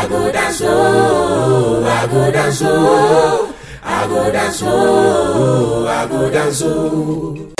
I go dance slow, I go dance slow,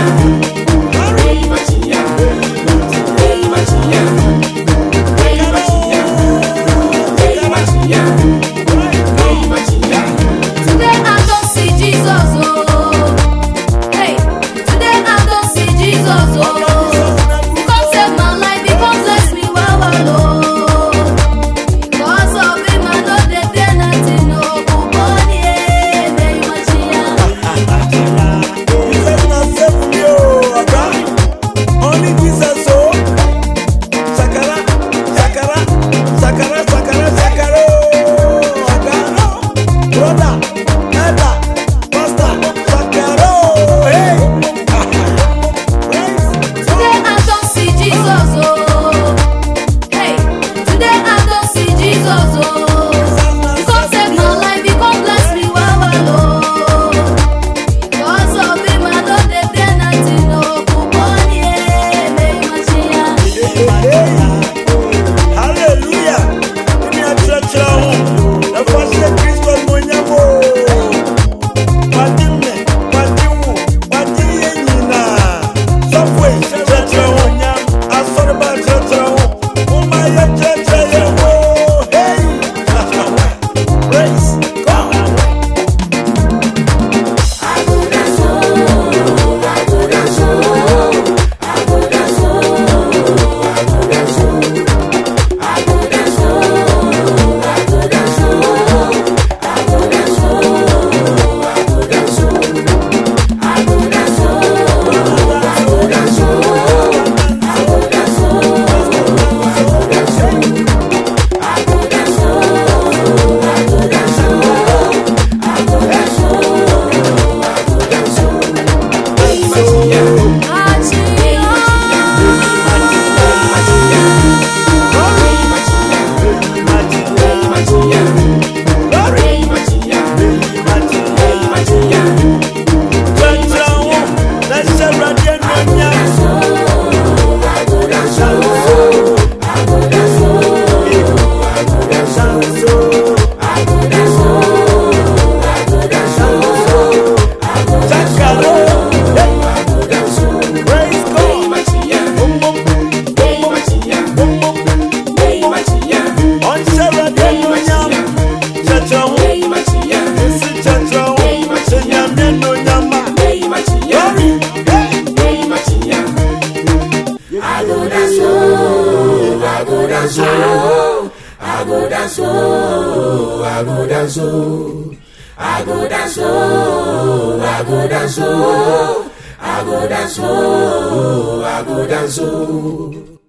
Ooh. Dance, oh, I go dance, oh. I go dance, oh, I go dance, oh, I go dance, oh, I go dance, oh.